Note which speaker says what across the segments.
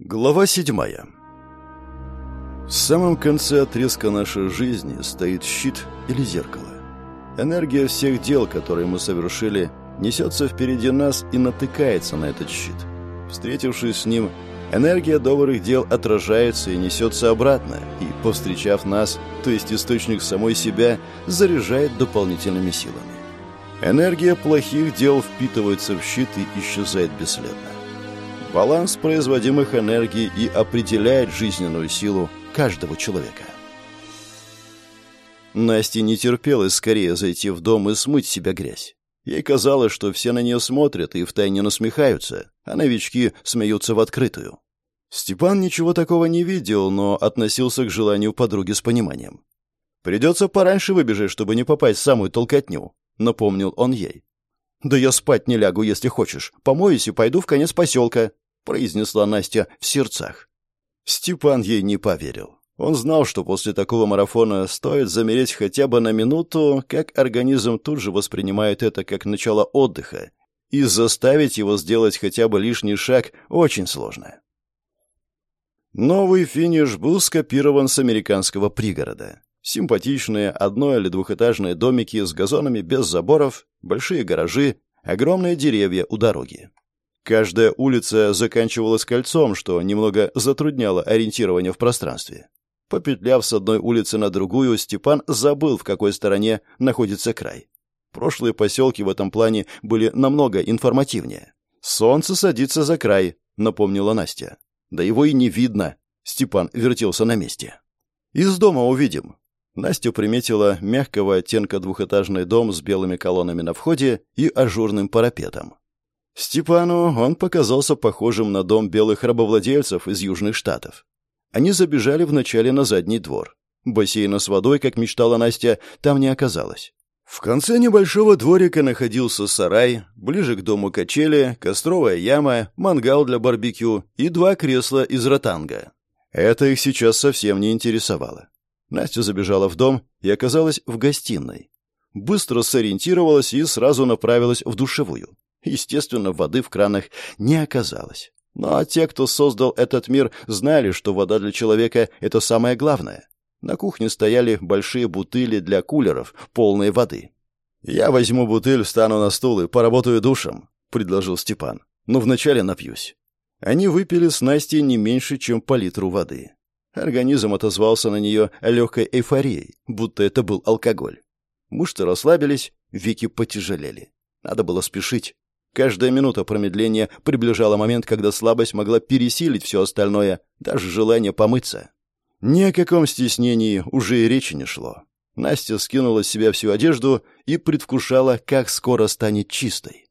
Speaker 1: Глава седьмая. В самом конце отрезка нашей жизни стоит щит или зеркало. Энергия всех дел, которые мы совершили, несется впереди нас и натыкается на этот щит. Встретившись с ним, энергия добрых дел отражается и несется обратно, и, повстречав нас, то есть источник самой себя, заряжает дополнительными силами. Энергия плохих дел впитывается в щит и исчезает бесследно. Баланс производимых энергий и определяет жизненную силу каждого человека. Насте не терпелось скорее зайти в дом и смыть себя грязь. Ей казалось, что все на нее смотрят и втайне насмехаются, а новички смеются в открытую. Степан ничего такого не видел, но относился к желанию подруги с пониманием. «Придется пораньше выбежать, чтобы не попасть в самую толкотню», — напомнил он ей. «Да я спать не лягу, если хочешь. Помоюсь и пойду в конец поселка», — произнесла Настя в сердцах. Степан ей не поверил. Он знал, что после такого марафона стоит замереть хотя бы на минуту, как организм тут же воспринимает это как начало отдыха, и заставить его сделать хотя бы лишний шаг очень сложно. Новый финиш был скопирован с американского пригорода. Симпатичные одно- или двухэтажные домики с газонами без заборов, большие гаражи, огромные деревья у дороги. Каждая улица заканчивалась кольцом, что немного затрудняло ориентирование в пространстве. Попетляв с одной улицы на другую, Степан забыл, в какой стороне находится край. Прошлые поселки в этом плане были намного информативнее. «Солнце садится за край», — напомнила Настя. «Да его и не видно», — Степан вертелся на месте. «Из дома увидим», Настя приметила мягкого оттенка двухэтажный дом с белыми колоннами на входе и ажурным парапетом. Степану он показался похожим на дом белых рабовладельцев из Южных Штатов. Они забежали вначале на задний двор. Бассейна с водой, как мечтала Настя, там не оказалось. В конце небольшого дворика находился сарай, ближе к дому качели, костровая яма, мангал для барбекю и два кресла из ротанга. Это их сейчас совсем не интересовало. Настя забежала в дом и оказалась в гостиной. Быстро сориентировалась и сразу направилась в душевую. Естественно, воды в кранах не оказалось. Но те, кто создал этот мир, знали, что вода для человека — это самое главное. На кухне стояли большие бутыли для кулеров, полные воды. «Я возьму бутыль, встану на стул и поработаю душем», — предложил Степан. «Но вначале напьюсь». Они выпили с Настей не меньше, чем по литру воды. Организм отозвался на нее легкой эйфорией, будто это был алкоголь. Мышцы расслабились, веки потяжелели. Надо было спешить. Каждая минута промедления приближала момент, когда слабость могла пересилить все остальное, даже желание помыться. Ни о каком стеснении уже и речи не шло. Настя скинула с себя всю одежду и предвкушала, как скоро станет чистой.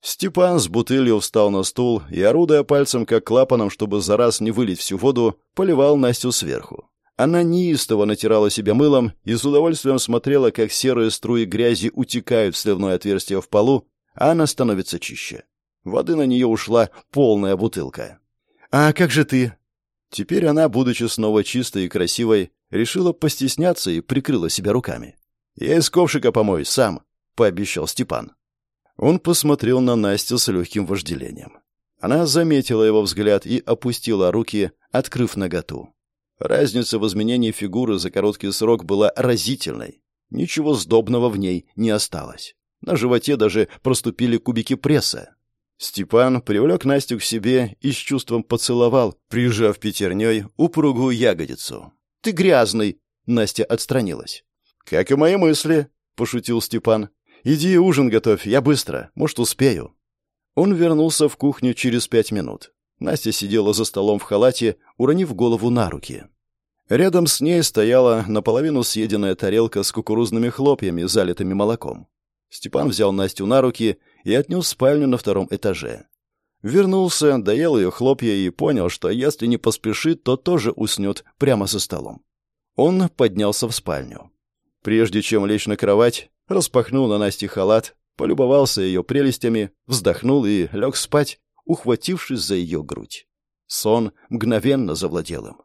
Speaker 1: Степан с бутылью встал на стул и, орудуя пальцем как клапаном, чтобы за раз не вылить всю воду, поливал Настю сверху. Она неистово натирала себя мылом и с удовольствием смотрела, как серые струи грязи утекают в сливное отверстие в полу, а она становится чище. Воды на нее ушла полная бутылка. «А как же ты?» Теперь она, будучи снова чистой и красивой, решила постесняться и прикрыла себя руками. «Я из ковшика помоюсь сам», — пообещал Степан. Он посмотрел на Настю с легким вожделением. Она заметила его взгляд и опустила руки, открыв наготу. Разница в изменении фигуры за короткий срок была разительной. Ничего сдобного в ней не осталось. На животе даже проступили кубики пресса. Степан привлек Настю к себе и с чувством поцеловал, прижав пятерней упругую ягодицу. «Ты грязный!» — Настя отстранилась. «Как и мои мысли!» — пошутил Степан. «Иди ужин готовь, я быстро, может, успею». Он вернулся в кухню через пять минут. Настя сидела за столом в халате, уронив голову на руки. Рядом с ней стояла наполовину съеденная тарелка с кукурузными хлопьями, залитыми молоком. Степан взял Настю на руки и отнес спальню на втором этаже. Вернулся, доел ее хлопья и понял, что если не поспешит, то тоже уснет прямо за столом. Он поднялся в спальню. Прежде чем лечь на кровать, распахнул на Насте халат, полюбовался ее прелестями, вздохнул и лег спать, ухватившись за ее грудь. Сон мгновенно завладел им.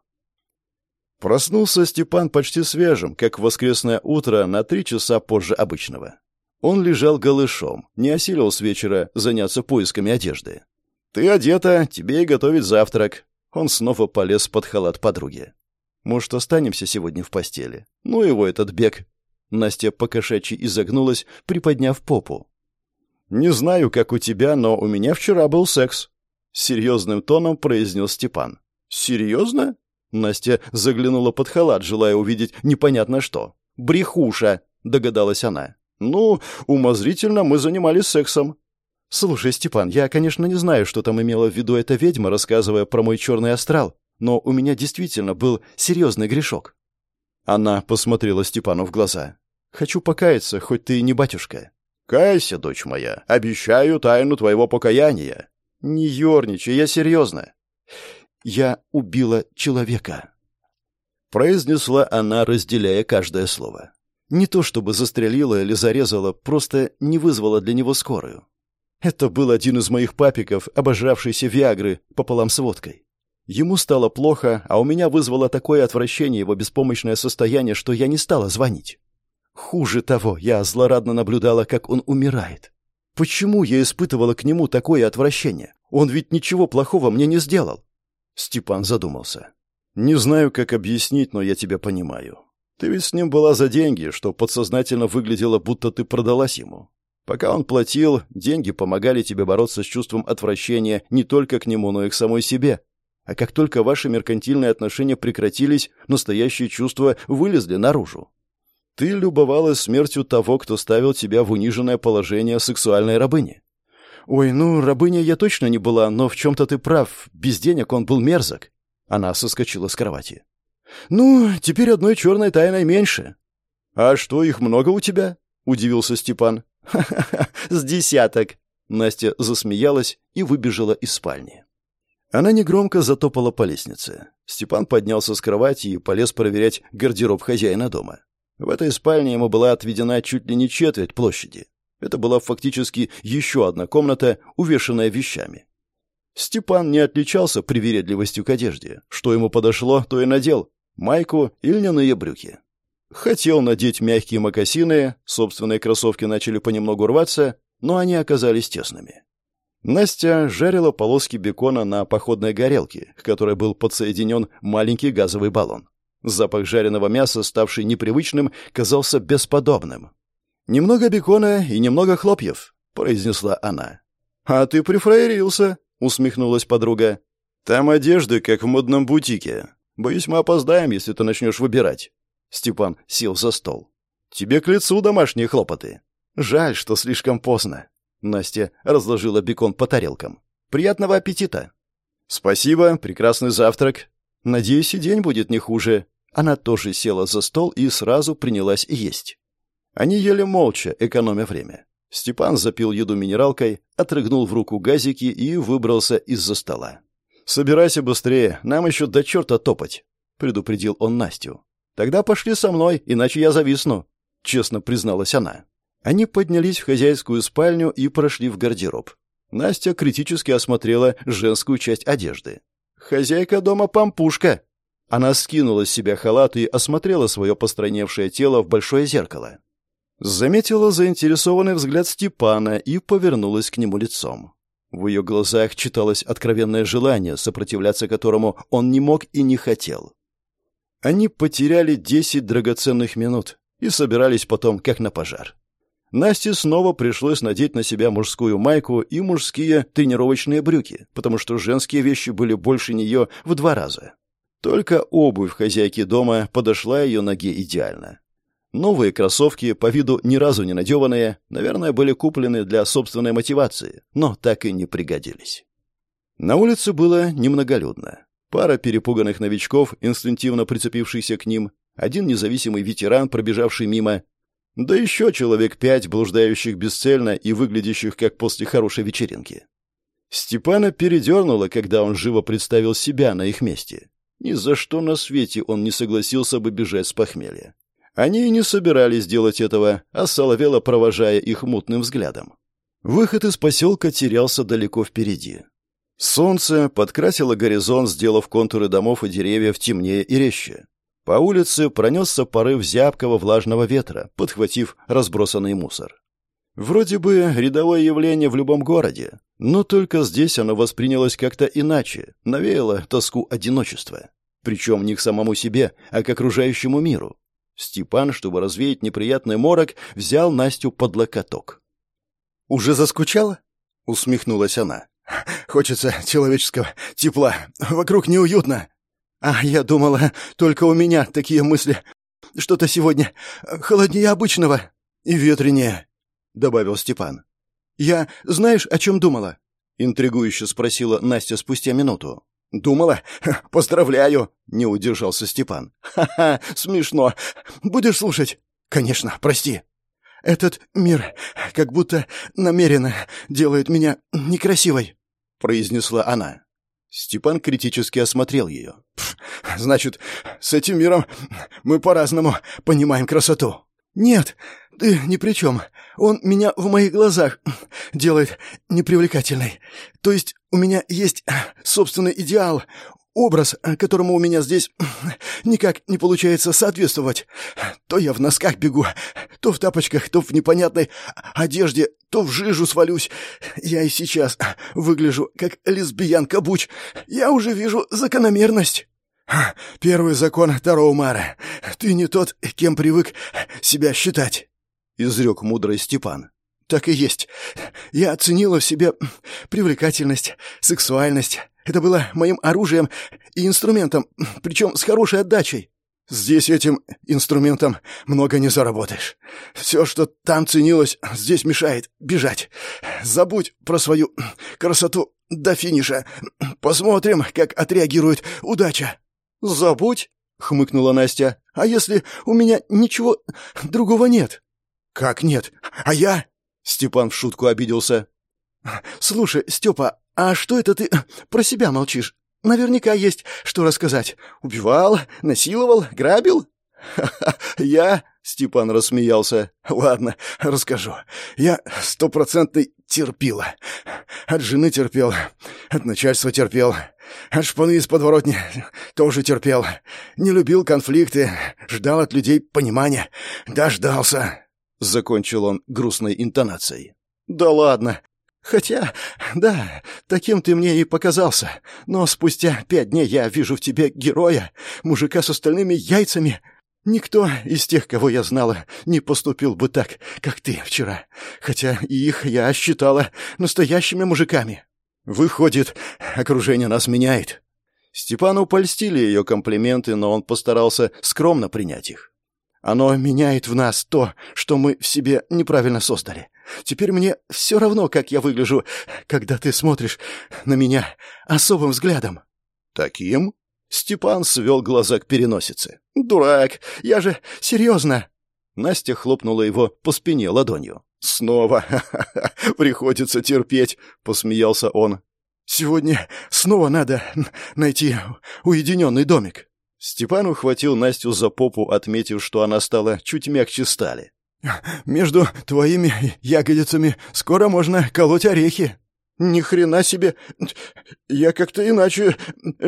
Speaker 1: Проснулся Степан почти свежим, как в воскресное утро на три часа позже обычного. Он лежал голышом, не осилил с вечера заняться поисками одежды. «Ты одета, тебе и готовить завтрак». Он снова полез под халат подруги. «Может, останемся сегодня в постели? Ну его этот бег!» Настя покошачьи изогнулась, приподняв попу. «Не знаю, как у тебя, но у меня вчера был секс», — серьезным тоном произнес Степан. «Серьезно?» Настя заглянула под халат, желая увидеть непонятно что. «Брехуша», — догадалась она. «Ну, умозрительно мы занимались сексом». «Слушай, Степан, я, конечно, не знаю, что там имела в виду эта ведьма, рассказывая про мой черный астрал, но у меня действительно был серьезный грешок». Она посмотрела Степану в глаза. «Хочу покаяться, хоть ты и не батюшка».
Speaker 2: «Кайся, дочь моя, обещаю тайну твоего покаяния».
Speaker 1: «Не ерничай, я серьезно». «Я убила человека», — произнесла она, разделяя каждое слово. Не то чтобы застрелила или зарезала, просто не вызвала для него скорую. Это был один из моих папиков, обожравшийся Виагры пополам с водкой. Ему стало плохо, а у меня вызвало такое отвращение его беспомощное состояние, что я не стала звонить. Хуже того, я злорадно наблюдала, как он умирает. Почему я испытывала к нему такое отвращение? Он ведь ничего плохого мне не сделал. Степан задумался. Не знаю, как объяснить, но я тебя понимаю. Ты ведь с ним была за деньги, что подсознательно выглядело, будто ты продалась ему. Пока он платил, деньги помогали тебе бороться с чувством отвращения не только к нему, но и к самой себе. А как только ваши меркантильные отношения прекратились, настоящие чувства вылезли наружу. Ты любовалась смертью того, кто ставил тебя в униженное положение сексуальной рабыни. Ой, ну, рабыня я точно не была, но в чем-то ты прав. Без денег он был мерзок. Она соскочила с кровати. «Ну, теперь одной черной тайной меньше». «А что, их много у тебя?» — удивился Степан. «Ха-ха-ха, с десяток!» Настя засмеялась и выбежала из спальни. Она негромко затопала по лестнице. Степан поднялся с кровати и полез проверять гардероб хозяина дома. В этой спальне ему была отведена чуть ли не четверть площади. Это была фактически еще одна комната, увешанная вещами. Степан не отличался привередливостью к одежде. Что ему подошло, то и надел майку и льняные брюки. Хотел надеть мягкие мокасины, собственные кроссовки начали понемногу рваться, но они оказались тесными. Настя жарила полоски бекона на походной горелке, к которой был подсоединен маленький газовый баллон. Запах жареного мяса, ставший непривычным, казался бесподобным. «Немного бекона и немного хлопьев», — произнесла она. «А ты прифраерился», — усмехнулась подруга. «Там одежды, как в модном бутике. Боюсь, мы опоздаем, если ты начнешь выбирать». Степан сел за стол. «Тебе к лицу домашние хлопоты. Жаль, что слишком поздно». Настя разложила бекон по тарелкам. «Приятного аппетита!» «Спасибо, прекрасный завтрак. Надеюсь, и день будет не хуже». Она тоже села за стол и сразу принялась есть. Они ели молча, экономя время. Степан запил еду минералкой, отрыгнул в руку газики и выбрался из-за стола. «Собирайся быстрее, нам еще до черта топать», — предупредил он Настю. «Тогда пошли со мной, иначе я зависну», — честно призналась она. Они поднялись в хозяйскую спальню и прошли в гардероб. Настя критически осмотрела женскую часть одежды. «Хозяйка дома пампушка!» Она скинула с себя халат и осмотрела свое постройневшее тело в большое зеркало. Заметила заинтересованный взгляд Степана и повернулась к нему лицом. В ее глазах читалось откровенное желание, сопротивляться которому он не мог и не хотел. Они потеряли десять драгоценных минут и собирались потом как на пожар. Насте снова пришлось надеть на себя мужскую майку и мужские тренировочные брюки, потому что женские вещи были больше нее в два раза. Только обувь хозяйки дома подошла ее ноге идеально. Новые кроссовки, по виду ни разу не надеванные, наверное, были куплены для собственной мотивации, но так и не пригодились. На улице было немноголюдно. Пара перепуганных новичков, инстинктивно прицепившихся к ним, один независимый ветеран, пробежавший мимо, да еще человек пять, блуждающих бесцельно и выглядящих как после хорошей вечеринки. Степана передернуло, когда он живо представил себя на их месте. Ни за что на свете он не согласился бы бежать с похмелья. Они и не собирались делать этого, а соловела, провожая их мутным взглядом. Выход из поселка терялся далеко впереди. Солнце подкрасило горизонт, сделав контуры домов и деревьев темнее и резче. По улице пронесся порыв зябкого влажного ветра, подхватив разбросанный мусор. Вроде бы рядовое явление в любом городе, Но только здесь оно воспринялось как-то иначе, навеяло тоску одиночества. Причем не к самому себе, а к окружающему миру. Степан, чтобы развеять неприятный морок, взял Настю под локоток.
Speaker 3: «Уже заскучала?» — усмехнулась она. «Хочется человеческого тепла. Вокруг неуютно. А я думала, только у меня такие мысли. Что-то сегодня холоднее обычного и ветренее», — добавил Степан. «Я знаешь, о чем думала?» — интригующе спросила Настя спустя минуту. «Думала? Поздравляю!» — не удержался Степан. «Ха-ха, смешно. Будешь слушать?» «Конечно, прости». «Этот мир как будто намеренно делает меня некрасивой», — произнесла она. Степан критически осмотрел ее. «Значит, с этим миром мы по-разному понимаем красоту». «Нет, ты ни при чем. Он меня в моих глазах делает непривлекательной. То есть у меня есть собственный идеал, образ, которому у меня здесь никак не получается соответствовать. То я в носках бегу, то в тапочках, то в непонятной одежде, то в жижу свалюсь. Я и сейчас выгляжу как лесбиянка-буч. Я уже вижу закономерность. Первый закон Тароумара. Ты не тот, кем привык себя считать изрек мудрый Степан. «Так и есть. Я оценила в себе привлекательность, сексуальность. Это было моим оружием и инструментом, причем с хорошей отдачей. Здесь этим инструментом много не заработаешь. Все, что там ценилось, здесь мешает бежать. Забудь про свою красоту до финиша. Посмотрим, как отреагирует удача». «Забудь?» — хмыкнула Настя. «А если у меня ничего другого нет?» «Как нет? А я?» Степан в шутку обиделся. «Слушай, Степа, а что это ты про себя молчишь? Наверняка есть что рассказать. Убивал, насиловал, грабил?» «Я...» — Степан рассмеялся. «Ладно, расскажу. Я стопроцентный терпила. От жены терпел, от начальства терпел, от шпаны из подворотни тоже терпел. Не любил конфликты, ждал от людей понимания. Дождался. — закончил он грустной интонацией. «Да ладно. Хотя, да, таким ты мне и показался. Но спустя пять дней я вижу в тебе героя, мужика с остальными яйцами. Никто из тех, кого я знала, не поступил бы так, как ты вчера. Хотя их я считала настоящими мужиками. Выходит, окружение нас меняет». Степану польстили ее комплименты, но он постарался скромно принять их. Оно меняет в нас то, что мы в себе неправильно создали. Теперь мне все равно, как я выгляжу, когда ты смотришь на меня особым взглядом». «Таким?» Степан свел глаза к переносице. «Дурак! Я же серьезно!» Настя хлопнула его по спине ладонью. «Снова! Приходится терпеть!» — посмеялся он. «Сегодня снова надо найти уединенный домик». Степан ухватил Настю за попу, отметив, что она стала чуть мягче стали. «Между твоими ягодицами скоро можно колоть орехи». «Ни хрена себе! Я как-то иначе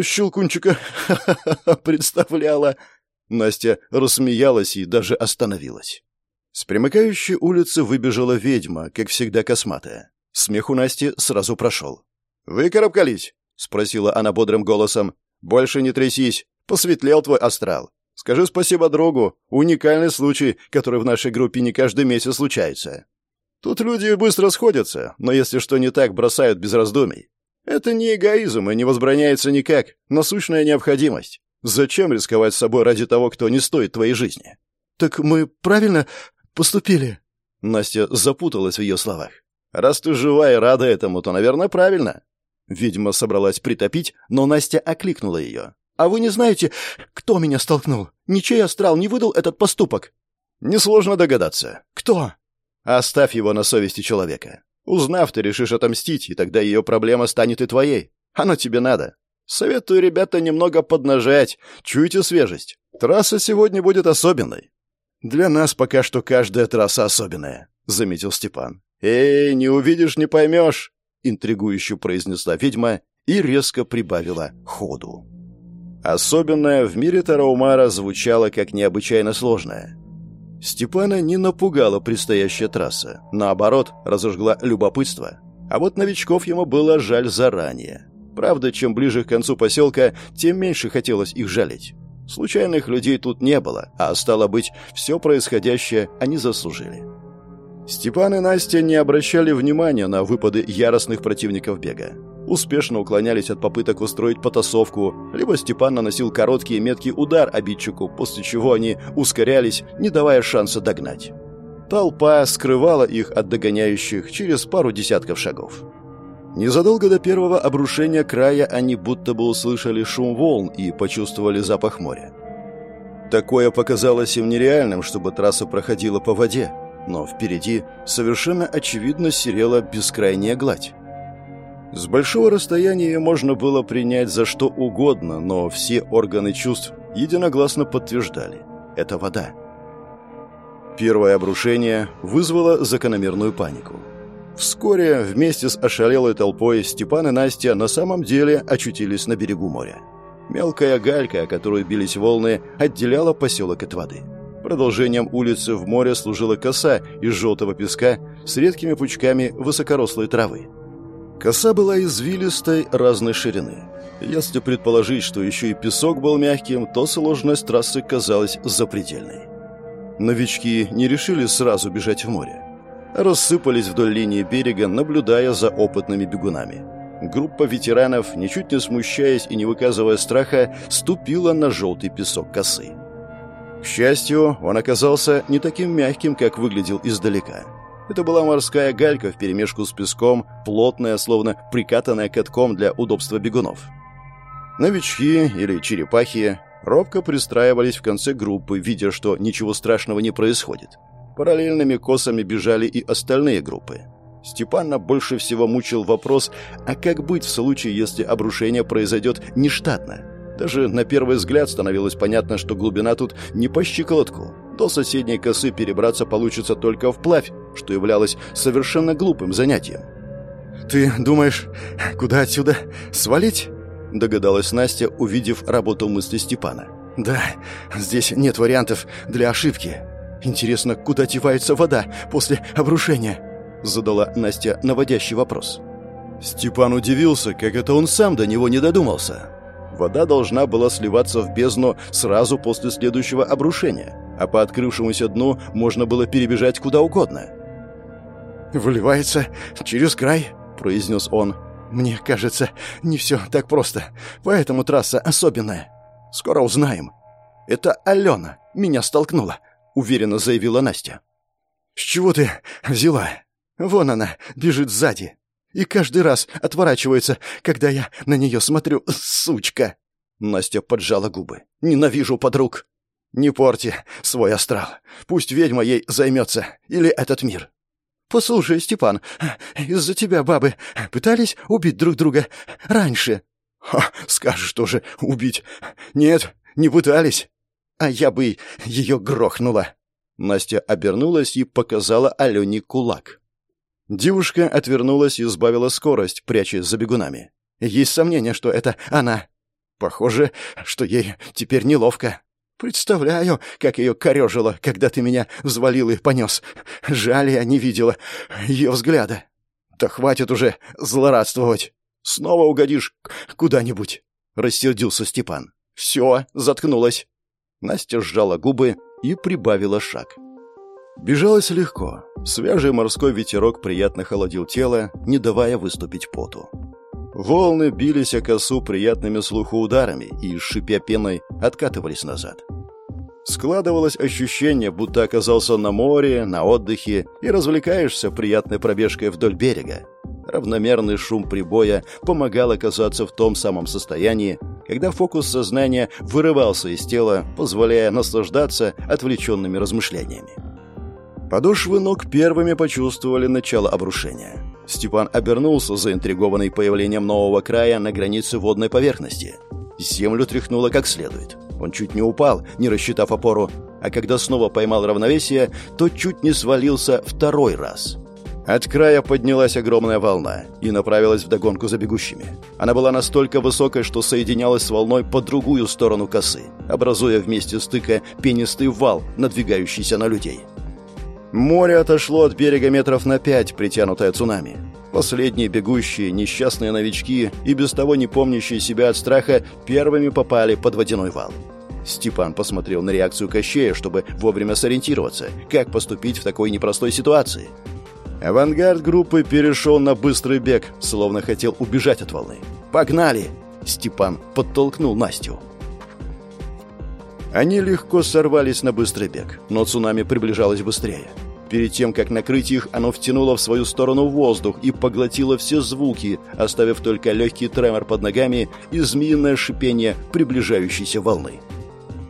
Speaker 3: щелкунчика представляла!» Настя рассмеялась и даже остановилась. С примыкающей улицы выбежала ведьма, как всегда косматая. Смех у Насти сразу прошел. «Выкарабкались?» — спросила она бодрым голосом. «Больше не трясись. Посветлел твой астрал. Скажи спасибо другу. Уникальный случай, который в нашей группе не каждый месяц случается. Тут люди быстро сходятся, но если что не так, бросают без раздумий. Это не эгоизм и не возбраняется никак, насущная необходимость. Зачем рисковать собой ради того, кто не стоит твоей жизни? Так мы правильно поступили? Настя запуталась в ее словах. Раз ты жива и рада этому, то, наверное, правильно. Видимо, собралась притопить, но Настя окликнула ее. А вы не знаете, кто меня столкнул? Ничей астрал не выдал этот поступок. Несложно догадаться. Кто? Оставь его на совести человека. Узнав, ты решишь отомстить, и тогда ее проблема станет и твоей. Оно тебе надо. Советую, ребята, немного поднажать. Чуйте свежесть. Трасса сегодня будет особенной. Для нас пока что каждая трасса особенная, заметил Степан. Эй, не увидишь, не поймешь, интригующе произнесла ведьма и резко прибавила ходу. Особенное в мире Тараумара звучало как необычайно сложное. Степана не напугала предстоящая трасса. Наоборот, разожгла любопытство.
Speaker 1: А вот новичков ему было жаль заранее. Правда, чем ближе к концу поселка, тем меньше хотелось их жалеть. Случайных людей тут не было, а стало быть, все происходящее они заслужили. Степан и Настя не обращали внимания на выпады яростных противников бега. Успешно уклонялись от попыток устроить потасовку, либо Степан наносил короткий и меткий удар обидчику, после чего они ускорялись, не давая шанса догнать. Толпа скрывала их от догоняющих через пару десятков шагов. Незадолго до первого обрушения края они будто бы услышали шум волн и почувствовали запах моря. Такое показалось им нереальным, чтобы трасса проходила по воде, но впереди совершенно очевидно серела бескрайняя гладь. С большого расстояния можно было принять за что угодно, но все органы чувств единогласно подтверждали – это вода. Первое обрушение вызвало закономерную панику – Вскоре вместе с ошалелой толпой Степан и Настя на самом деле очутились на берегу моря. Мелкая галька, о которой бились волны, отделяла поселок от воды. Продолжением улицы в море служила коса из желтого песка с редкими пучками высокорослой травы. Коса была извилистой разной ширины. Если предположить, что еще и песок был мягким, то сложность трассы казалась запредельной. Новички не решили сразу бежать в море рассыпались вдоль линии берега, наблюдая за опытными бегунами. Группа ветеранов, ничуть не смущаясь и не выказывая страха, ступила на желтый песок косы. К счастью, он оказался не таким мягким, как выглядел издалека. Это была морская галька вперемешку с песком, плотная, словно прикатанная катком для удобства бегунов. Новички или черепахи робко пристраивались в конце группы, видя, что ничего страшного не происходит. Параллельными косами бежали и остальные группы. Степана больше всего мучил вопрос, а как быть в случае, если обрушение произойдет нештатно? Даже на первый взгляд становилось понятно, что глубина тут не по щиколотку. До соседней косы перебраться получится только вплавь, что являлось совершенно глупым занятием.
Speaker 3: «Ты думаешь, куда отсюда свалить?» догадалась Настя, увидев работу мысли Степана. «Да, здесь нет вариантов для ошибки. «Интересно, куда девается вода после обрушения?» Задала Настя наводящий вопрос.
Speaker 1: Степан удивился, как это он сам до него не додумался. Вода должна была сливаться в бездну сразу после следующего обрушения, а по открывшемуся дну можно было перебежать куда угодно.
Speaker 3: «Выливается через край», — произнес он. «Мне кажется, не все так просто, поэтому трасса особенная. Скоро узнаем. Это Алена меня столкнула. — уверенно заявила Настя. «С чего ты взяла? Вон она, бежит сзади. И каждый раз отворачивается, когда я на нее смотрю. Сучка!» Настя поджала губы. «Ненавижу подруг. Не порти свой астрал. Пусть ведьма ей займется. Или этот мир. Послушай, Степан, из-за тебя бабы пытались убить друг друга раньше?» «Ха, скажешь тоже, убить. Нет, не пытались а я бы ее грохнула!» Настя обернулась и показала Алене кулак. Девушка отвернулась и сбавила скорость, прячась за бегунами. Есть сомнение, что это она. Похоже, что ей теперь неловко. Представляю, как ее корежило, когда ты меня взвалил и понес. Жаль, я не видела ее взгляда. Да хватит уже злорадствовать. Снова угодишь куда-нибудь. Рассердился Степан. Все, заткнулась. Настя сжала губы и прибавила шаг. Бежалось легко. Свежий морской ветерок приятно холодил тело, не давая выступить поту. Волны бились о косу приятными слуху ударами и, шипя пеной, откатывались назад. Складывалось ощущение, будто оказался на море, на отдыхе и развлекаешься приятной пробежкой вдоль берега. Равномерный шум прибоя помогал оказаться в том самом состоянии, когда фокус сознания вырывался из тела, позволяя наслаждаться отвлеченными размышлениями. Подошвы ног первыми почувствовали начало обрушения. Степан обернулся, заинтригованный появлением нового края на границе водной поверхности. Землю тряхнуло как следует. Он чуть не упал, не рассчитав опору, а когда снова поймал равновесие, то чуть не свалился второй раз. От края поднялась огромная волна и направилась вдогонку за бегущими. Она была настолько высокой, что соединялась с волной по другую сторону косы, образуя вместе стыка пенистый вал, надвигающийся на людей. Море отошло от берега метров на пять, притянутое цунами.
Speaker 1: Последние бегущие, несчастные новички и без того не помнящие себя от страха первыми попали под водяной вал. Степан посмотрел на реакцию Кощея, чтобы вовремя сориентироваться, как поступить в такой непростой ситуации. Авангард группы перешел на быстрый бег, словно хотел убежать от волны. «Погнали!» Степан подтолкнул Настю. Они легко сорвались на быстрый бег, но цунами приближалось быстрее. Перед тем, как накрыть их, оно втянуло в свою сторону воздух и поглотило все звуки, оставив только легкий тремор под ногами и змеиное шипение приближающейся волны.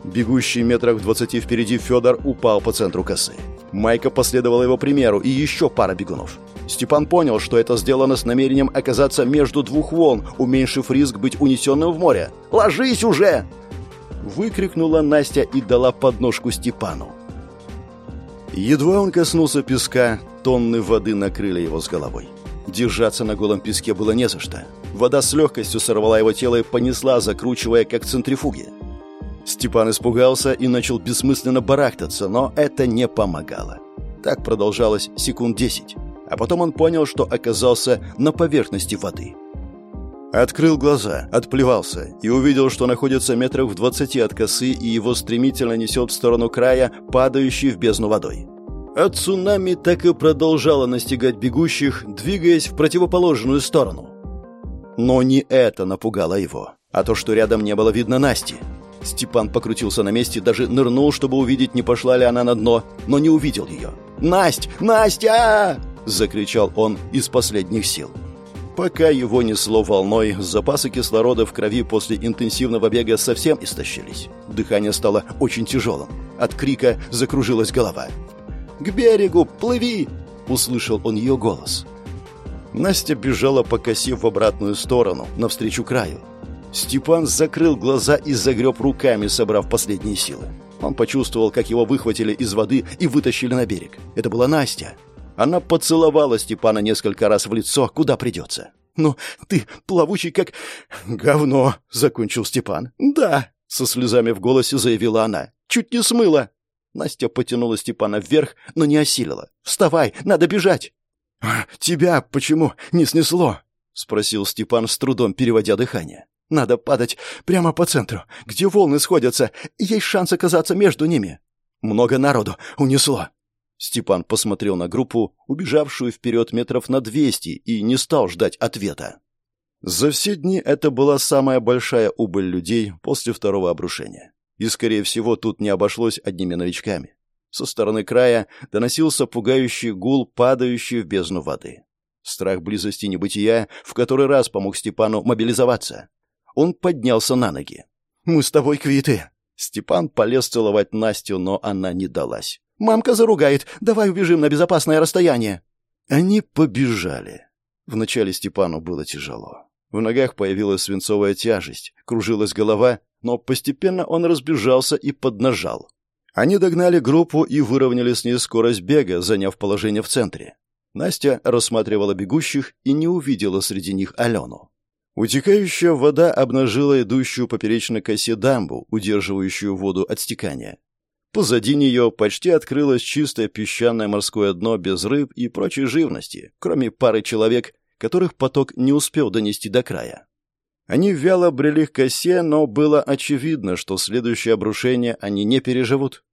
Speaker 1: Бегущий метрах в двадцати впереди Федор упал по центру косы. Майка последовала его примеру и еще пара бегунов. Степан понял, что это сделано с намерением оказаться между двух волн, уменьшив риск быть унесенным в море. «Ложись уже!» Выкрикнула Настя и дала подножку Степану. Едва он коснулся песка, тонны воды накрыли его с головой. Держаться на голом песке было не за что. Вода с легкостью сорвала его тело и понесла, закручивая, как центрифуги. Степан испугался и начал бессмысленно барахтаться, но это не помогало. Так продолжалось секунд десять, а потом он понял, что оказался на поверхности воды. Открыл глаза, отплевался и увидел, что находится метрах в двадцати от косы и его стремительно несет в сторону края, падающий в бездну водой. От цунами так и продолжало настигать бегущих, двигаясь в противоположную сторону. Но не это напугало его, а то, что рядом не было видно Насти – Степан покрутился на месте, даже нырнул, чтобы увидеть, не пошла ли она на дно, но не увидел ее. «Насть! Настя!» – закричал он из последних сил. Пока его несло волной, запасы кислорода в крови после интенсивного бега совсем истощились. Дыхание стало очень тяжелым. От крика закружилась голова. «К берегу! Плыви!» – услышал он ее голос. Настя бежала, покосив в обратную сторону, навстречу краю. Степан закрыл глаза и загреб руками, собрав последние силы. Он почувствовал, как его выхватили из воды и вытащили на берег. Это была Настя. Она поцеловала Степана несколько раз в лицо, куда придется. «Ну, ты плавучий как говно», — закончил Степан. «Да», — со слезами в голосе заявила она. «Чуть не смыла». Настя потянула Степана вверх, но не осилила. «Вставай, надо бежать!» «А «Тебя почему не снесло?» — спросил Степан с трудом, переводя дыхание. Надо падать прямо по центру, где волны сходятся, есть шанс оказаться между ними. Много народу унесло. Степан посмотрел на группу, убежавшую вперед метров на двести, и не стал ждать ответа. За все дни это была самая большая убыль людей после второго обрушения. И, скорее всего, тут не обошлось одними новичками. Со стороны края доносился пугающий гул, падающий в бездну воды. Страх близости небытия в который раз помог Степану мобилизоваться. Он поднялся на ноги. «Мы с тобой квиты!» Степан полез целовать Настю, но она не далась. «Мамка заругает! Давай убежим на безопасное расстояние!» Они побежали. Вначале Степану было тяжело. В ногах появилась свинцовая тяжесть, кружилась голова, но постепенно он разбежался и поднажал. Они догнали группу и выровняли с ней скорость бега, заняв положение в центре. Настя рассматривала бегущих и не увидела среди них Алену. Утекающая вода обнажила идущую поперечно косе дамбу, удерживающую воду от стекания. Позади нее почти открылось чистое песчаное морское дно без рыб и прочей живности, кроме пары человек, которых поток не успел донести до края. Они вяло брели к косе, но было очевидно, что следующее обрушение они не переживут.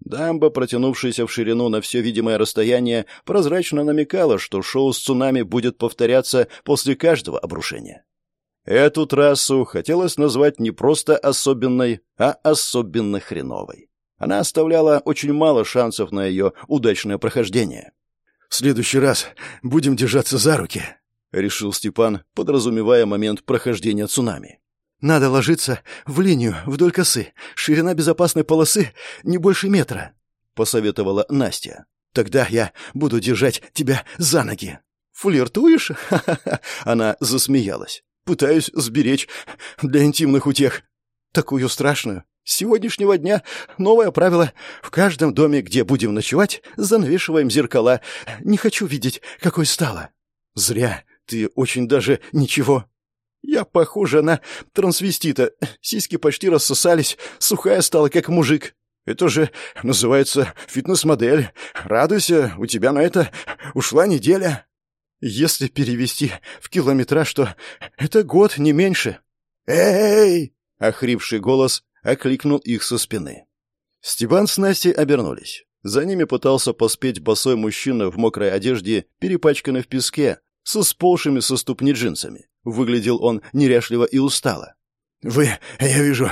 Speaker 1: Дамба, протянувшаяся в ширину на все видимое расстояние, прозрачно намекала, что шоу с цунами будет повторяться после каждого обрушения. Эту трассу хотелось назвать не просто особенной, а особенно хреновой. Она оставляла очень мало шансов на ее удачное прохождение. «В следующий раз будем держаться за руки», — решил Степан, подразумевая момент прохождения цунами. «Надо ложиться в линию вдоль косы. Ширина безопасной полосы не больше метра», — посоветовала Настя. «Тогда я буду держать тебя за ноги». «Флиртуешь?» Она засмеялась. Пытаюсь сберечь для интимных утех. Такую страшную. С сегодняшнего дня новое правило. В каждом доме, где будем ночевать, занавешиваем зеркала. Не хочу видеть, какой стала. Зря. Ты очень даже ничего. Я похожа на трансвестита. Сиськи почти рассосались, сухая стала, как мужик. Это же называется фитнес-модель. Радуйся, у тебя на это ушла неделя.
Speaker 3: Если перевести в километраж, то это год, не меньше.
Speaker 1: «Эй!» — охрипший голос окликнул их со спины. Степан с Настей обернулись. За ними пытался поспеть босой мужчина в мокрой одежде, перепачканной в песке, со сползшими со ступни джинсами. Выглядел он неряшливо и устало.
Speaker 3: «Вы, я вижу,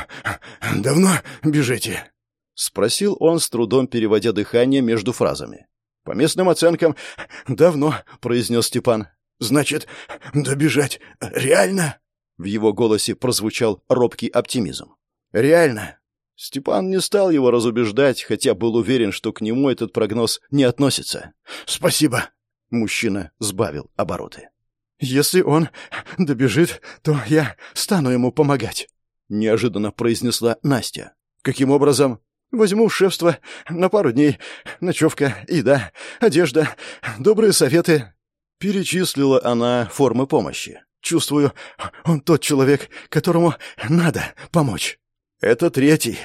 Speaker 3: давно бежите?»
Speaker 1: — спросил он, с трудом переводя дыхание между фразами. «По местным оценкам, давно», — произнес Степан.
Speaker 3: «Значит, добежать реально?»
Speaker 1: В его голосе прозвучал робкий оптимизм.
Speaker 3: «Реально?»
Speaker 1: Степан не стал его разубеждать, хотя был уверен, что к нему этот прогноз не относится.
Speaker 3: «Спасибо!»
Speaker 1: Мужчина сбавил обороты.
Speaker 3: «Если он добежит, то я стану ему помогать», — неожиданно произнесла Настя.
Speaker 1: «Каким образом?»
Speaker 3: «Возьму шефство на пару дней. Ночевка, еда, одежда, добрые советы».
Speaker 1: Перечислила она формы помощи.
Speaker 3: «Чувствую, он тот человек, которому надо помочь».
Speaker 1: «Это третий.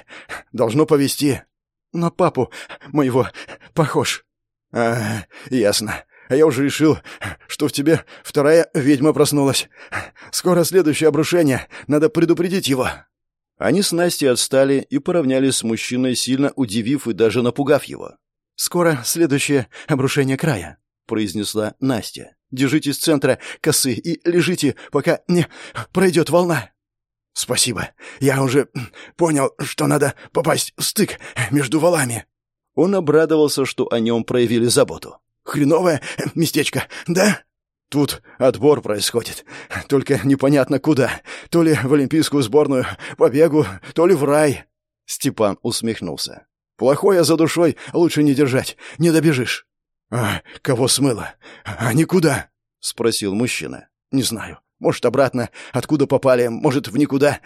Speaker 1: Должно повести.
Speaker 3: На папу моего похож».
Speaker 1: «А, ясно. А я уже решил, что в тебе вторая ведьма проснулась. Скоро следующее обрушение. Надо предупредить его». Они с Настей отстали и поравнялись с мужчиной, сильно удивив и даже напугав его.
Speaker 3: «Скоро следующее обрушение края», — произнесла Настя. «Держитесь центра косы и лежите, пока не пройдет волна».
Speaker 1: «Спасибо. Я уже понял, что надо попасть в стык между валами». Он обрадовался, что о нем проявили заботу.
Speaker 3: Хреновое местечко, да?
Speaker 1: Тут отбор происходит. Только непонятно куда. То ли в олимпийскую сборную по бегу, то ли в рай. Степан усмехнулся. Плохое за душой лучше не держать. Не добежишь.
Speaker 3: А кого смыло? А никуда?
Speaker 1: Спросил мужчина. Не знаю. Может, обратно. Откуда попали? Может, в никуда.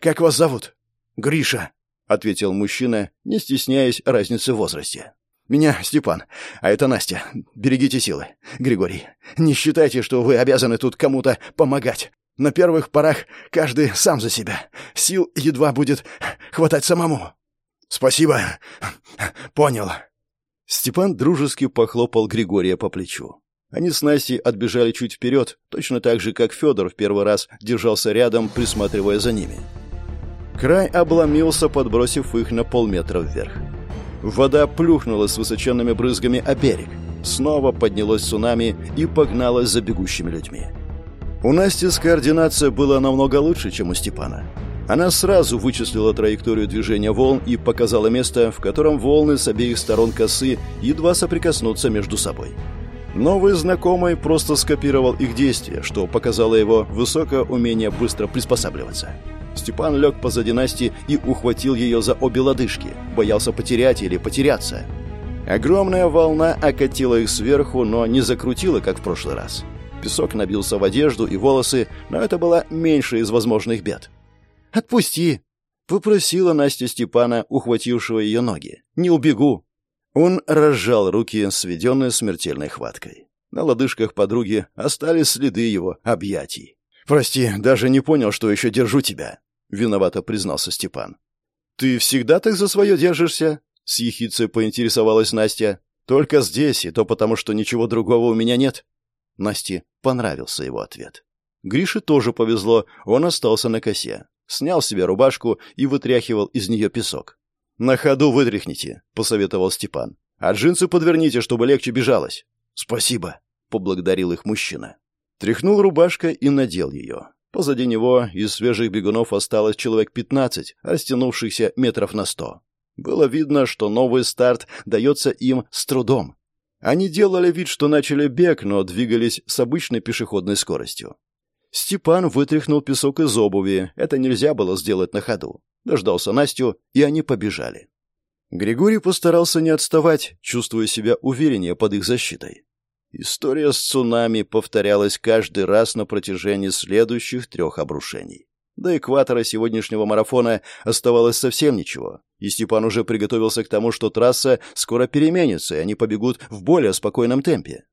Speaker 1: Как вас зовут?
Speaker 3: Гриша.
Speaker 1: — ответил мужчина, не стесняясь разницы в возрасте. Меня Степан, а это Настя. Берегите силы. Григорий, не считайте, что вы обязаны тут кому-то помогать. На первых порах каждый сам за себя. Сил едва будет хватать самому.
Speaker 3: Спасибо. Понял.
Speaker 1: Степан дружески похлопал Григория по плечу. Они с Настей отбежали чуть вперед, точно так же, как Федор в первый раз держался рядом, присматривая за ними. Край обломился, подбросив их на полметра вверх. Вода плюхнула с высоченными брызгами о берег. Снова поднялось цунами и погналось за бегущими людьми. У Насти с координацией было намного лучше, чем у Степана. Она сразу вычислила траекторию движения волн и показала место, в котором волны с обеих сторон косы едва соприкоснутся между собой. Новый знакомый просто скопировал их действия, что показало его высокое умение быстро приспосабливаться. Степан лег позади Насти и ухватил ее за обе лодыжки, боялся потерять или потеряться. Огромная волна окатила их сверху, но не закрутила, как в прошлый раз. Песок набился в одежду и волосы, но это была меньше из возможных бед. «Отпусти!» — попросила Настя Степана, ухватившего ее ноги. «Не убегу!» Он разжал руки, сведенные смертельной хваткой. На лодыжках подруги остались следы его объятий. «Прости, даже не понял, что еще держу тебя», — виновато признался Степан. «Ты всегда так за свое держишься?» — с ехицей поинтересовалась Настя. «Только здесь, и то потому, что ничего другого у меня нет». Насте понравился его ответ. Грише тоже повезло, он остался на косе. Снял себе рубашку и вытряхивал из нее песок. «На ходу вытряхните», — посоветовал Степан. «А джинсы подверните, чтобы легче бежалось». «Спасибо», — поблагодарил их мужчина. Тряхнул рубашкой и надел ее. Позади него из свежих бегунов осталось человек пятнадцать, растянувшихся метров на сто. Было видно, что новый старт дается им с трудом. Они делали вид, что начали бег, но двигались с обычной пешеходной скоростью. Степан вытряхнул песок из обуви, это нельзя было сделать на ходу. Дождался Настю, и они побежали. Григорий постарался не отставать, чувствуя себя увереннее под их защитой. История с цунами повторялась каждый раз на протяжении следующих трех обрушений. До экватора сегодняшнего марафона оставалось совсем ничего, и Степан уже приготовился к тому, что трасса скоро переменится, и они побегут в более спокойном темпе.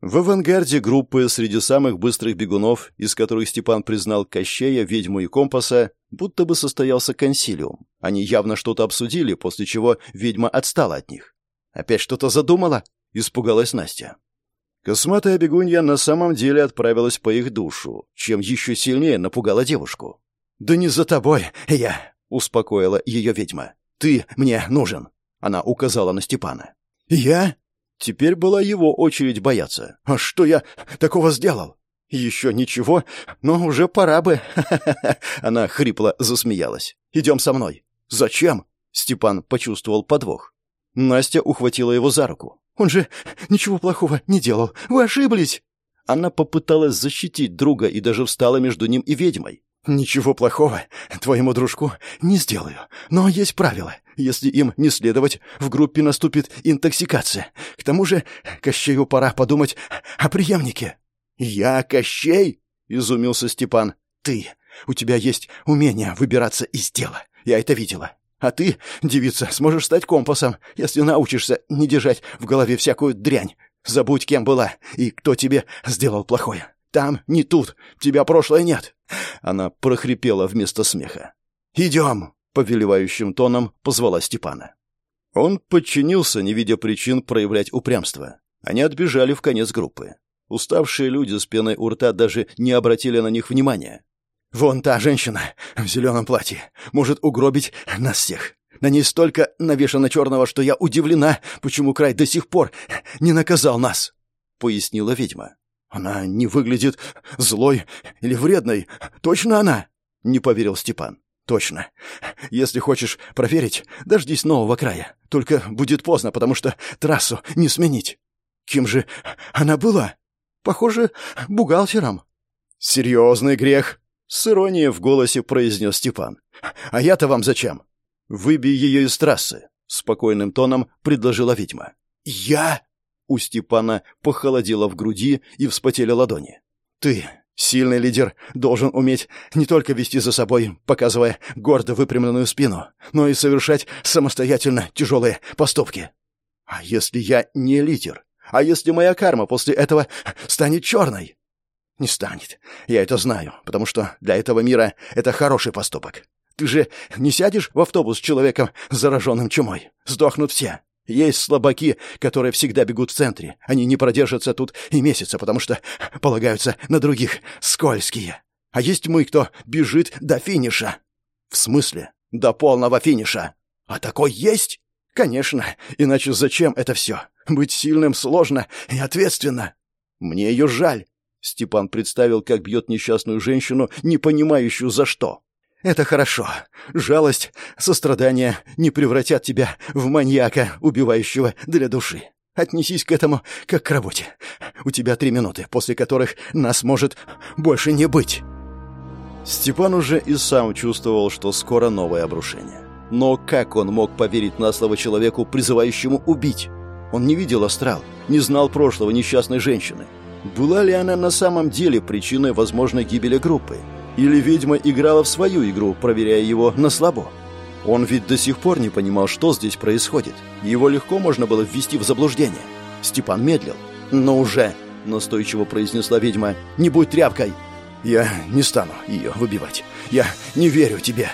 Speaker 1: В авангарде группы среди самых быстрых бегунов, из которых Степан признал Кощея, ведьму и компаса, будто бы состоялся консилиум. Они явно что-то обсудили, после чего ведьма отстала от них. «Опять что-то задумала?» — испугалась Настя. Косматая бегунья на самом деле отправилась по их душу, чем еще сильнее напугала девушку.
Speaker 3: «Да не за тобой я», — успокоила ее ведьма. «Ты мне нужен», — она указала на Степана.
Speaker 1: «Я?» Теперь была его очередь бояться.
Speaker 3: «А что я такого сделал?»
Speaker 1: «Еще ничего, но уже пора бы». Она хрипло засмеялась. «Идем со мной».
Speaker 3: «Зачем?»
Speaker 1: Степан почувствовал подвох. Настя ухватила его за руку.
Speaker 3: «Он же ничего плохого не делал. Вы ошиблись!»
Speaker 1: Она попыталась защитить друга и даже встала между ним и ведьмой.
Speaker 3: «Ничего плохого твоему дружку не сделаю. Но есть правила. Если им не следовать, в группе наступит интоксикация. К тому же Кощею пора подумать о преемнике».
Speaker 1: «Я Кощей?» — изумился Степан.
Speaker 3: «Ты. У тебя есть умение выбираться из тела. Я это видела. А ты, девица, сможешь стать компасом, если научишься не держать в голове всякую дрянь. Забудь, кем была и кто тебе сделал плохое. Там, не тут. Тебя прошлое нет.
Speaker 1: Она прохрипела вместо смеха.
Speaker 3: «Идем!» — повелевающим тоном позвала Степана.
Speaker 1: Он подчинился, не видя причин проявлять упрямство. Они отбежали в конец группы. Уставшие люди с пеной у рта даже не обратили на них внимания.
Speaker 3: «Вон та женщина в зеленом платье может угробить нас всех. На ней столько навешано черного, что я удивлена, почему край до сих пор не наказал нас», — пояснила ведьма. «Она не выглядит злой или вредной. Точно она?» — не поверил Степан. «Точно. Если хочешь проверить, дождись нового края. Только будет поздно, потому что трассу не сменить». «Кем же она была?» «Похоже, бухгалтером».
Speaker 1: «Серьезный грех», — с иронией в голосе произнес Степан.
Speaker 3: «А я-то вам зачем?»
Speaker 1: «Выбей ее из трассы», — спокойным тоном предложила ведьма.
Speaker 3: «Я?»
Speaker 1: У Степана похолодело в груди и вспотели ладони.
Speaker 3: «Ты, сильный лидер, должен уметь не только вести за собой, показывая гордо выпрямленную спину, но и совершать самостоятельно тяжелые поступки. А если я не лидер? А если моя карма после этого станет черной?» «Не станет. Я это знаю, потому что для этого мира это хороший поступок. Ты же не сядешь в автобус с человеком, зараженным чумой? Сдохнут все. Есть слабаки, которые всегда бегут в центре. Они не продержатся тут и месяца, потому что полагаются на других, скользкие. А есть мы, кто бежит до финиша. В смысле? До полного финиша. А такой есть? Конечно. Иначе зачем это все? Быть сильным сложно и ответственно. Мне ее жаль. Степан представил, как бьет несчастную женщину, не понимающую за что. Это хорошо. Жалость, сострадание не превратят тебя в маньяка, убивающего для души. Отнесись к этому как к работе. У тебя три минуты, после которых нас может больше не быть.
Speaker 1: Степан уже и сам чувствовал, что скоро новое обрушение. Но как он мог поверить на слово человеку, призывающему убить? Он не видел астрал, не знал прошлого несчастной женщины. Была ли она на самом деле причиной возможной гибели группы? Или ведьма играла в свою игру, проверяя его на слабо? Он ведь до сих пор не понимал, что здесь происходит. Его легко можно было ввести в заблуждение. Степан медлил. «Но уже!» — настойчиво произнесла ведьма. «Не будь тряпкой!» «Я не стану ее выбивать. Я не верю тебе!»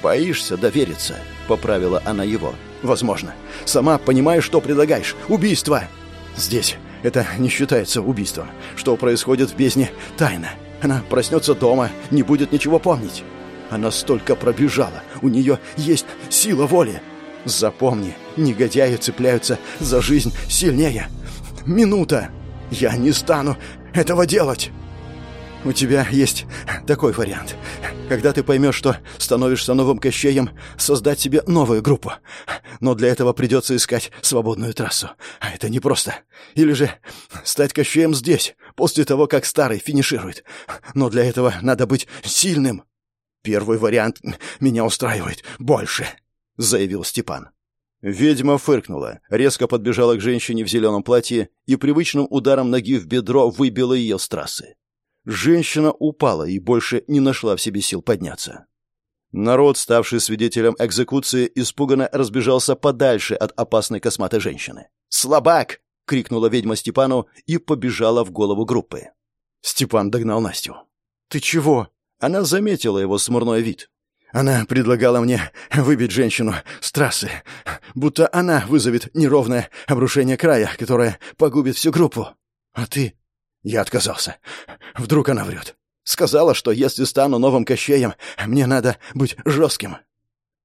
Speaker 1: «Боишься довериться?» — поправила она его. «Возможно. Сама понимаешь, что предлагаешь. Убийство!» «Здесь это не считается убийством. Что происходит в бездне — тайна. Она проснется дома, не будет ничего помнить. Она столько пробежала, у нее есть сила воли. Запомни, негодяи цепляются за жизнь сильнее. Минута! Я не стану этого делать!» У тебя есть такой вариант. Когда ты поймешь, что становишься новым Кощеем, создать себе новую группу. Но для этого придется искать свободную трассу. А это непросто. Или же стать Кощеем здесь, после того, как старый финиширует. Но для этого надо быть сильным. Первый вариант меня устраивает больше, заявил Степан. Ведьма фыркнула, резко подбежала к женщине в зеленом платье и привычным ударом ноги в бедро выбила ее с трассы. Женщина упала и больше не нашла в себе сил подняться. Народ, ставший свидетелем экзекуции, испуганно разбежался подальше от опасной косматой женщины. «Слабак!» — крикнула ведьма Степану и побежала в голову группы. Степан догнал Настю. «Ты чего?» Она заметила его смурной вид. Она предлагала мне выбить женщину с трассы, будто она вызовет неровное обрушение края, которое погубит всю группу.
Speaker 3: «А ты?» «Я отказался. Вдруг она врет. Сказала, что если стану новым кощеем, мне надо быть жестким».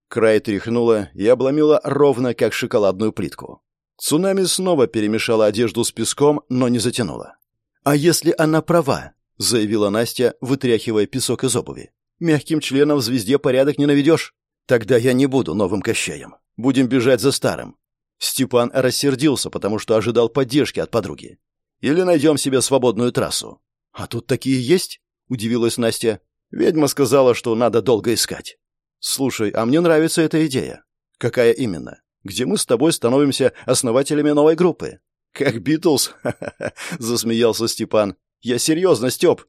Speaker 1: Край тряхнула и обломила ровно, как шоколадную плитку. Цунами снова перемешала одежду с песком, но не затянула. «А если она права?» — заявила Настя, вытряхивая песок из обуви. «Мягким членом в звезде порядок не наведешь. Тогда я не буду новым кощеем. Будем бежать за старым». Степан рассердился, потому что ожидал поддержки от подруги. «Или найдем себе свободную трассу». «А тут такие есть?» — удивилась Настя. «Ведьма сказала, что надо долго искать». «Слушай, а мне нравится эта идея». «Какая именно?» «Где мы с тобой становимся основателями новой группы». «Как Битлз?» — засмеялся Степан. «Я серьезно, Степ.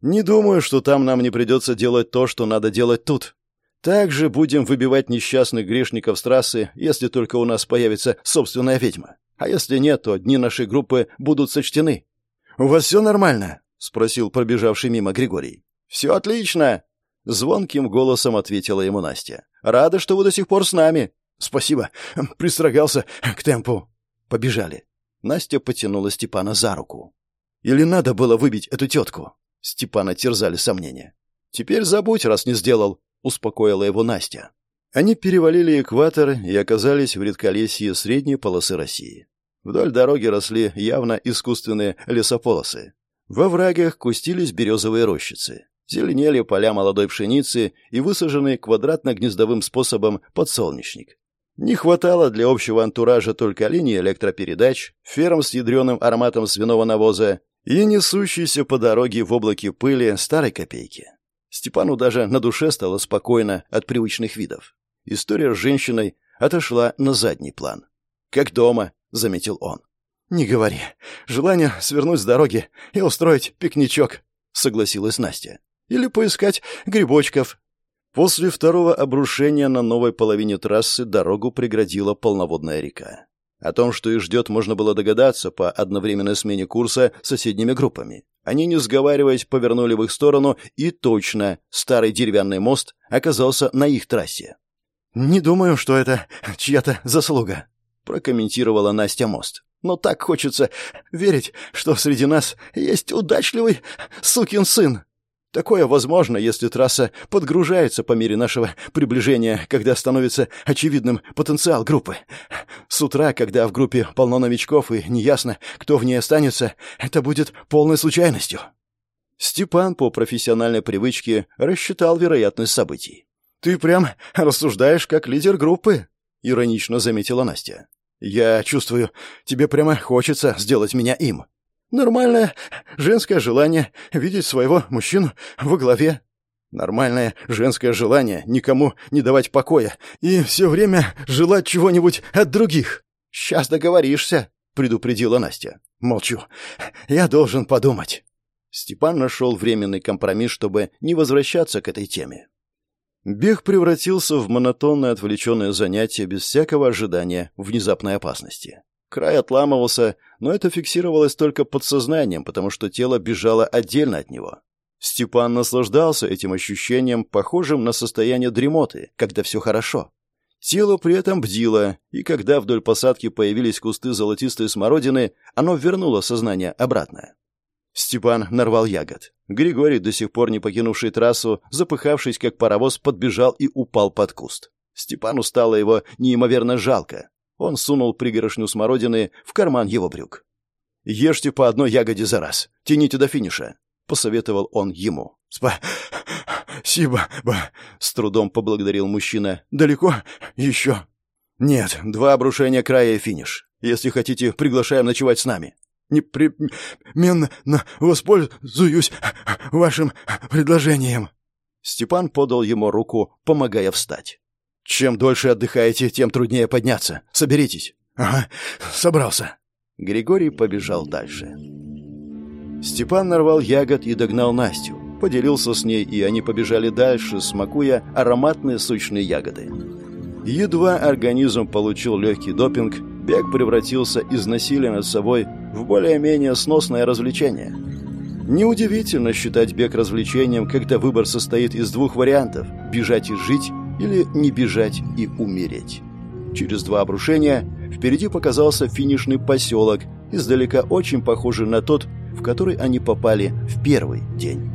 Speaker 1: Не думаю, что там нам не придется делать то, что надо делать тут. Также будем выбивать несчастных грешников с трассы, если только у нас появится собственная ведьма. А если нет, то дни нашей группы будут сочтены». «У вас все нормально?» — спросил пробежавший мимо Григорий. «Все отлично!» Звонким голосом ответила ему Настя. «Рада, что вы до сих пор с нами». «Спасибо. Пристрогался к темпу». Побежали. Настя потянула Степана за руку. «Или надо было выбить эту тетку?» Степана терзали сомнения. «Теперь забудь, раз не сделал», — успокоила его Настя. Они перевалили экватор и оказались в редколесье средней полосы России. Вдоль дороги росли явно искусственные лесополосы. Во врагах кустились березовые рощицы. Зеленели поля молодой пшеницы и высаженный квадратно-гнездовым способом подсолнечник. Не хватало для общего антуража только линии электропередач, ферм с ядреным ароматом свиного навоза и несущейся по дороге в облаке пыли старой копейки. Степану даже на душе стало спокойно от привычных видов. История с женщиной отошла на задний план. «Как дома», — заметил он. «Не говори. Желание свернуть с дороги и устроить пикничок», — согласилась Настя. Или поискать грибочков. После второго обрушения на новой половине трассы дорогу преградила полноводная река. О том, что их ждет, можно было догадаться по одновременной смене курса соседними группами. Они, не сговариваясь, повернули в их сторону, и точно старый деревянный мост оказался на их трассе. «Не думаю, что это чья-то заслуга», — прокомментировала Настя мост. «Но так хочется верить, что среди нас есть удачливый сукин сын». Такое возможно, если трасса подгружается по мере нашего приближения, когда становится очевидным потенциал группы. С утра, когда в группе полно новичков и неясно, кто в ней останется, это будет полной случайностью. Степан по профессиональной привычке рассчитал вероятность событий. «Ты прям рассуждаешь как лидер группы», — иронично заметила Настя. «Я чувствую, тебе прямо хочется сделать меня им». Нормальное женское желание видеть своего мужчину во главе. Нормальное женское желание никому не давать покоя и все время желать чего-нибудь от других. «Сейчас договоришься», — предупредила Настя. «Молчу. Я должен подумать». Степан нашел временный компромисс, чтобы не возвращаться к этой теме. Бег превратился в монотонное отвлеченное занятие без всякого ожидания внезапной опасности. Край отламывался, но это фиксировалось только подсознанием, потому что тело бежало отдельно от него. Степан наслаждался этим ощущением, похожим на состояние дремоты, когда все хорошо. Тело при этом бдило, и когда вдоль посадки появились кусты золотистой смородины, оно вернуло сознание обратно. Степан нарвал ягод. Григорий, до сих пор не покинувший трассу, запыхавшись как паровоз, подбежал и упал под куст. Степану стало его неимоверно жалко. Он сунул пригорошню смородины в карман его брюк. «Ешьте по одной ягоде за раз. Тяните до финиша», — посоветовал он ему. «Спасибо», — с трудом поблагодарил мужчина. «Далеко еще?» «Нет, два обрушения края и финиш. Если хотите, приглашаем ночевать с нами». «Непременно воспользуюсь вашим предложением». Степан подал ему руку, помогая встать. Чем дольше отдыхаете, тем труднее подняться. Соберитесь. Ага, собрался. Григорий побежал дальше. Степан нарвал ягод и догнал Настю. Поделился с ней, и они побежали дальше, смакуя ароматные сочные ягоды. Едва организм получил легкий допинг, бег превратился из насилия над собой в более-менее сносное развлечение. Неудивительно считать бег развлечением, когда выбор состоит из двух вариантов – бежать и жить или не бежать и умереть. Через два обрушения впереди показался финишный поселок, издалека очень похожий на тот, в который они попали в первый день.